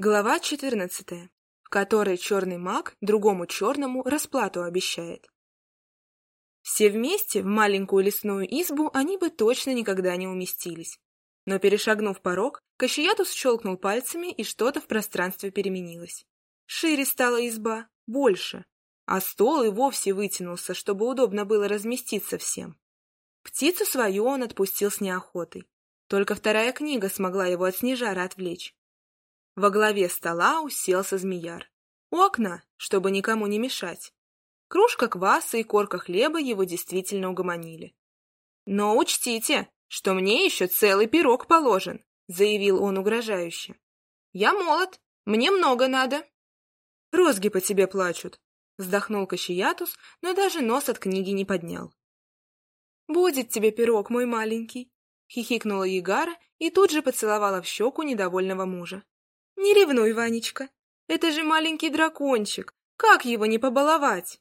Глава 14, в которой черный маг другому черному расплату обещает. Все вместе в маленькую лесную избу они бы точно никогда не уместились. Но, перешагнув порог, Кащиятус щелкнул пальцами, и что-то в пространстве переменилось. Шире стала изба, больше, а стол и вовсе вытянулся, чтобы удобно было разместиться всем. Птицу свою он отпустил с неохотой. Только вторая книга смогла его от снежара отвлечь. Во главе стола уселся змеяр. У окна, чтобы никому не мешать. Кружка кваса и корка хлеба его действительно угомонили. «Но учтите, что мне еще целый пирог положен», — заявил он угрожающе. «Я молод, мне много надо». «Розги по тебе плачут», — вздохнул Кащиятус, но даже нос от книги не поднял. «Будет тебе пирог, мой маленький», — хихикнула Ягара и тут же поцеловала в щеку недовольного мужа. Не ревнуй, Ванечка. Это же маленький дракончик. Как его не побаловать?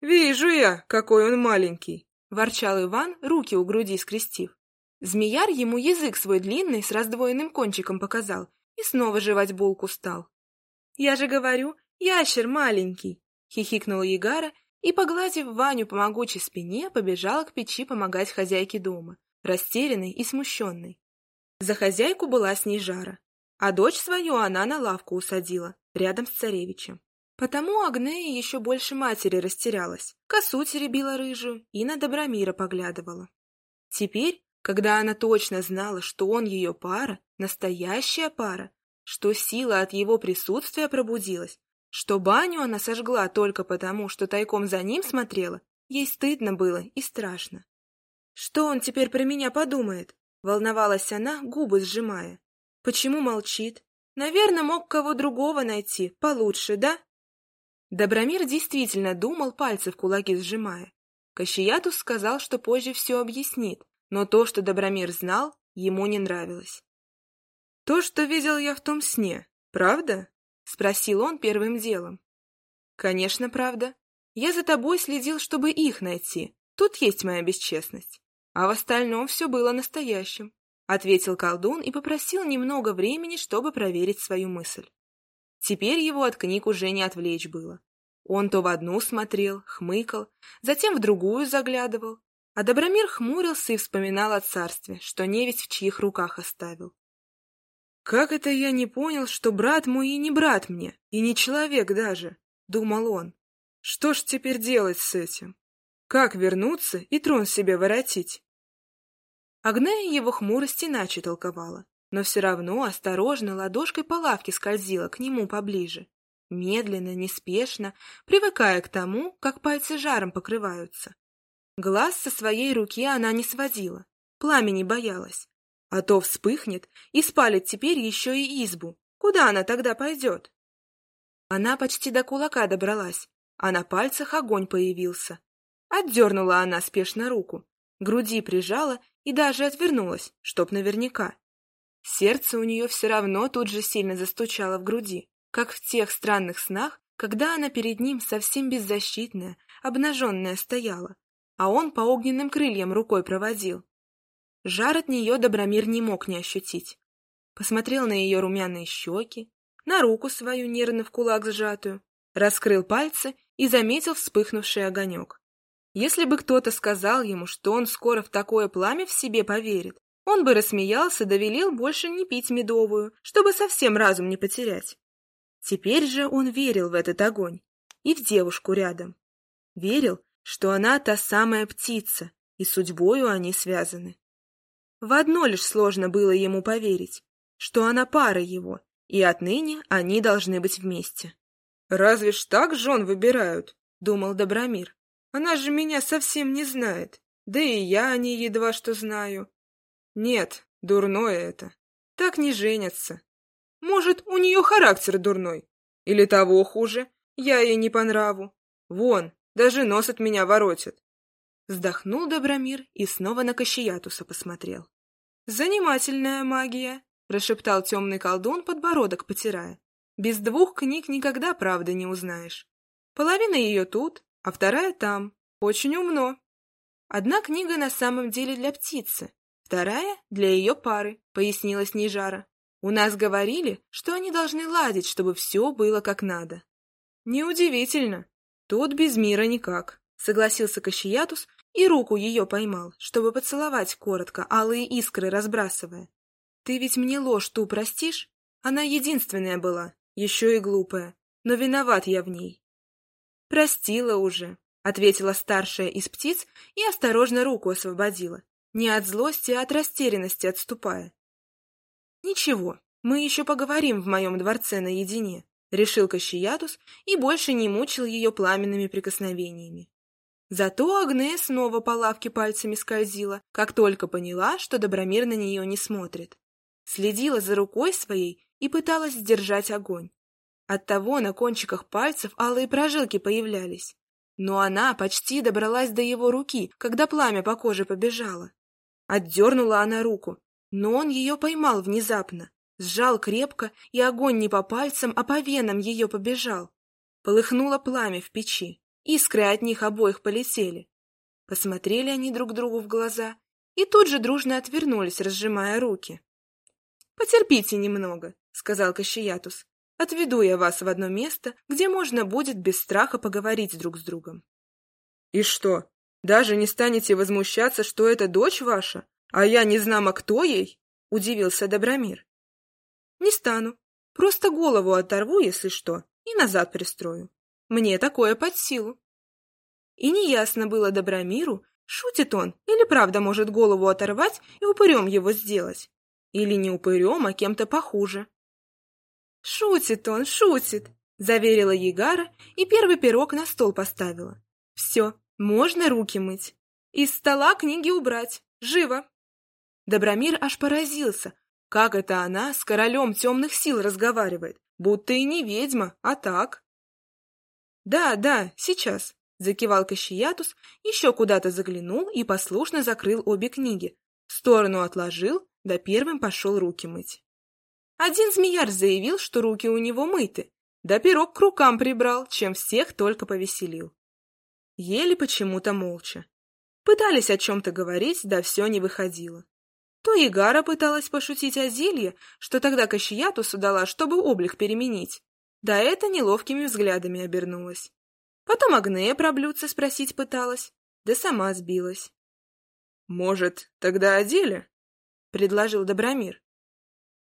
Вижу я, какой он маленький, ворчал Иван, руки у груди скрестив. Змеяр ему язык свой длинный с раздвоенным кончиком показал и снова жевать булку стал. Я же говорю, ящер маленький, хихикнула Ягара и, погладив Ваню по могучей спине, побежала к печи помогать хозяйке дома, растерянной и смущенной. За хозяйку была Снежара а дочь свою она на лавку усадила, рядом с царевичем. Потому Агнея еще больше матери растерялась, косу теребила рыжую и на Добромира поглядывала. Теперь, когда она точно знала, что он ее пара, настоящая пара, что сила от его присутствия пробудилась, что баню она сожгла только потому, что тайком за ним смотрела, ей стыдно было и страшно. «Что он теперь про меня подумает?» — волновалась она, губы сжимая. Почему молчит? Наверное, мог кого другого найти, получше, да? Добромир действительно думал, пальцы в кулаки сжимая. Кащиятус сказал, что позже все объяснит, но то, что Добромир знал, ему не нравилось. «То, что видел я в том сне, правда?» — спросил он первым делом. «Конечно, правда. Я за тобой следил, чтобы их найти. Тут есть моя бесчестность. А в остальном все было настоящим. — ответил колдун и попросил немного времени, чтобы проверить свою мысль. Теперь его от книг уже не отвлечь было. Он то в одну смотрел, хмыкал, затем в другую заглядывал, а Добромир хмурился и вспоминал о царстве, что не ведь в чьих руках оставил. «Как это я не понял, что брат мой и не брат мне, и не человек даже?» — думал он. «Что ж теперь делать с этим? Как вернуться и трон себе воротить?» Агнея его хмурость иначе толковала, но все равно осторожно ладошкой по лавке скользила к нему поближе. Медленно, неспешно, привыкая к тому, как пальцы жаром покрываются. Глаз со своей руки она не сводила, пламени боялась. А то вспыхнет и спалит теперь еще и избу. Куда она тогда пойдет? Она почти до кулака добралась, а на пальцах огонь появился. Отдернула она спешно руку, груди прижала и даже отвернулась, чтоб наверняка. Сердце у нее все равно тут же сильно застучало в груди, как в тех странных снах, когда она перед ним совсем беззащитная, обнаженная стояла, а он по огненным крыльям рукой проводил. Жар от нее Добромир не мог не ощутить. Посмотрел на ее румяные щеки, на руку свою нервно в кулак сжатую, раскрыл пальцы и заметил вспыхнувший огонек. Если бы кто-то сказал ему, что он скоро в такое пламя в себе поверит, он бы рассмеялся да велел больше не пить медовую, чтобы совсем разум не потерять. Теперь же он верил в этот огонь и в девушку рядом. Верил, что она та самая птица, и судьбою они связаны. В одно лишь сложно было ему поверить, что она пара его, и отныне они должны быть вместе. «Разве ж так жен выбирают?» — думал Добромир. Она же меня совсем не знает. Да и я о ней едва что знаю. Нет, дурное это. Так не женятся. Может, у нее характер дурной. Или того хуже, я ей не по нраву. Вон, даже нос от меня воротит. Вздохнул Добромир и снова на Кащиятуса посмотрел. «Занимательная магия», — прошептал темный колдун, подбородок потирая. «Без двух книг никогда правды не узнаешь. Половина ее тут, а вторая там. Очень умно. Одна книга на самом деле для птицы, вторая — для ее пары, пояснила Снежара. У нас говорили, что они должны ладить, чтобы все было как надо. Неудивительно. Тут без мира никак, согласился Кащиятус и руку ее поймал, чтобы поцеловать коротко, алые искры разбрасывая. Ты ведь мне ложь ту простишь? Она единственная была, еще и глупая, но виноват я в ней. Простила уже, ответила старшая из птиц и осторожно руку освободила, не от злости, а от растерянности отступая. Ничего, мы еще поговорим в моем дворце наедине, решил Кащиятус и больше не мучил ее пламенными прикосновениями. Зато Агне снова по лавке пальцами скользила, как только поняла, что Добромир на нее не смотрит. Следила за рукой своей и пыталась сдержать огонь. Оттого на кончиках пальцев алые прожилки появлялись. Но она почти добралась до его руки, когда пламя по коже побежало. Отдернула она руку, но он ее поймал внезапно, сжал крепко, и огонь не по пальцам, а по венам ее побежал. Полыхнуло пламя в печи. Искры от них обоих полетели. Посмотрели они друг другу в глаза и тут же дружно отвернулись, разжимая руки. — Потерпите немного, — сказал Кащиятус. — Отведу я вас в одно место, где можно будет без страха поговорить друг с другом. — И что, даже не станете возмущаться, что это дочь ваша, а я не знамо кто ей? — удивился Добромир. — Не стану. Просто голову оторву, если что, и назад пристрою. Мне такое под силу. И неясно было Добромиру, шутит он или правда может голову оторвать и упырем его сделать. Или не упырем, а кем-то похуже. «Шутит он, шутит!» — заверила Егара и первый пирог на стол поставила. «Все, можно руки мыть. Из стола книги убрать. Живо!» Добромир аж поразился, как это она с королем темных сил разговаривает, будто и не ведьма, а так. «Да, да, сейчас», — закивал Кащиятус, еще куда-то заглянул и послушно закрыл обе книги, в сторону отложил, да первым пошел руки мыть. Один змеяр заявил, что руки у него мыты, да пирог к рукам прибрал, чем всех только повеселил. Ели почему-то молча. Пытались о чем-то говорить, да все не выходило. То Игара пыталась пошутить о зелье, что тогда Кащиятусу дала, чтобы облик переменить, да это неловкими взглядами обернулась. Потом Агнея про блюдце спросить пыталась, да сама сбилась. — Может, тогда о деле? — предложил Добромир. —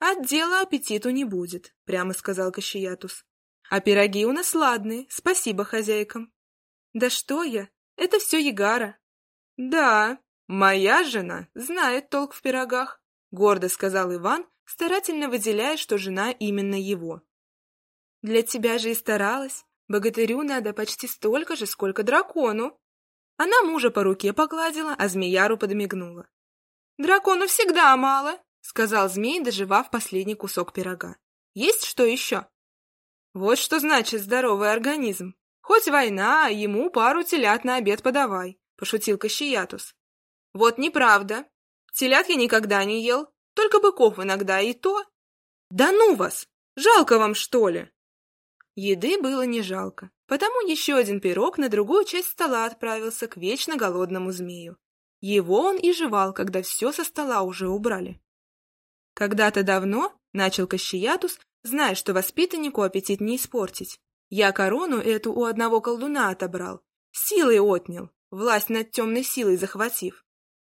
От дела аппетиту не будет, — прямо сказал Кащиятус. — А пироги у нас ладные, спасибо хозяйкам. — Да что я, это все Ягара. — Да, моя жена знает толк в пирогах, — гордо сказал Иван, старательно выделяя, что жена именно его. Для тебя же и старалась. Богатырю надо почти столько же, сколько дракону. Она мужа по руке погладила, а змеяру подмигнула. «Дракону всегда мало», — сказал змей, доживав последний кусок пирога. «Есть что еще?» «Вот что значит здоровый организм. Хоть война, а ему пару телят на обед подавай», — пошутил Кащиятус. «Вот неправда. Телят я никогда не ел, только быков иногда и то». «Да ну вас! Жалко вам, что ли?» Еды было не жалко, потому еще один пирог на другую часть стола отправился к вечно голодному змею. Его он и жевал, когда все со стола уже убрали. Когда-то давно, — начал Кащиятус, зная, что воспитаннику аппетит не испортить, я корону эту у одного колдуна отобрал, силой отнял, власть над темной силой захватив.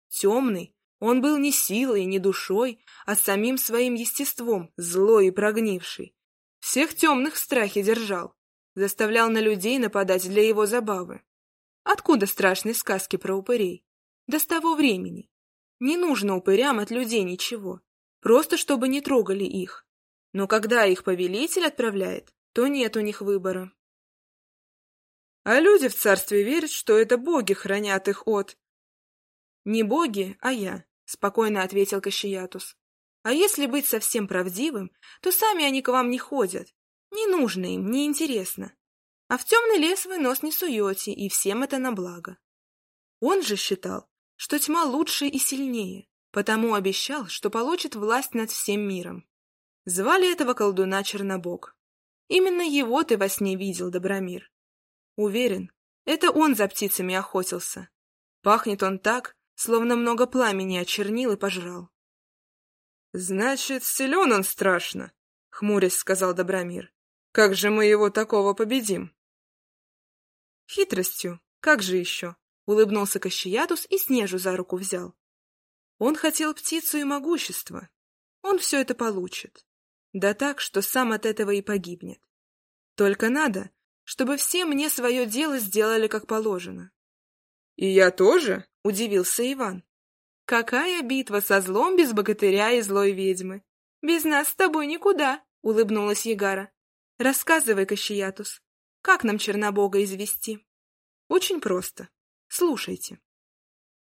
Темный, он был не силой, не душой, а самим своим естеством, злой и прогнивший. Всех темных в страхе держал, заставлял на людей нападать для его забавы. Откуда страшные сказки про упырей? Да с того времени. Не нужно упырям от людей ничего, просто чтобы не трогали их. Но когда их повелитель отправляет, то нет у них выбора. А люди в царстве верят, что это боги хранят их от... Не боги, а я, — спокойно ответил Кащиятус. А если быть совсем правдивым, то сами они к вам не ходят. Не нужно им, не интересно. А в темный лес вы нос не суете, и всем это на благо. Он же считал, что тьма лучше и сильнее, потому обещал, что получит власть над всем миром. Звали этого колдуна Чернобог. Именно его ты во сне видел, Добромир. Уверен, это он за птицами охотился. Пахнет он так, словно много пламени очернил и пожрал. Значит, силен он страшно, — хмурясь сказал Добромир. Как же мы его такого победим? Хитростью, как же еще? — улыбнулся Кащеядус и Снежу за руку взял. Он хотел птицу и могущество. Он все это получит. Да так, что сам от этого и погибнет. Только надо, чтобы все мне свое дело сделали как положено. — И я тоже? — удивился Иван. — Какая битва со злом без богатыря и злой ведьмы? Без нас с тобой никуда, — улыбнулась Ягара. — Рассказывай, Кащеятус, как нам Чернобога извести? — Очень просто. Слушайте.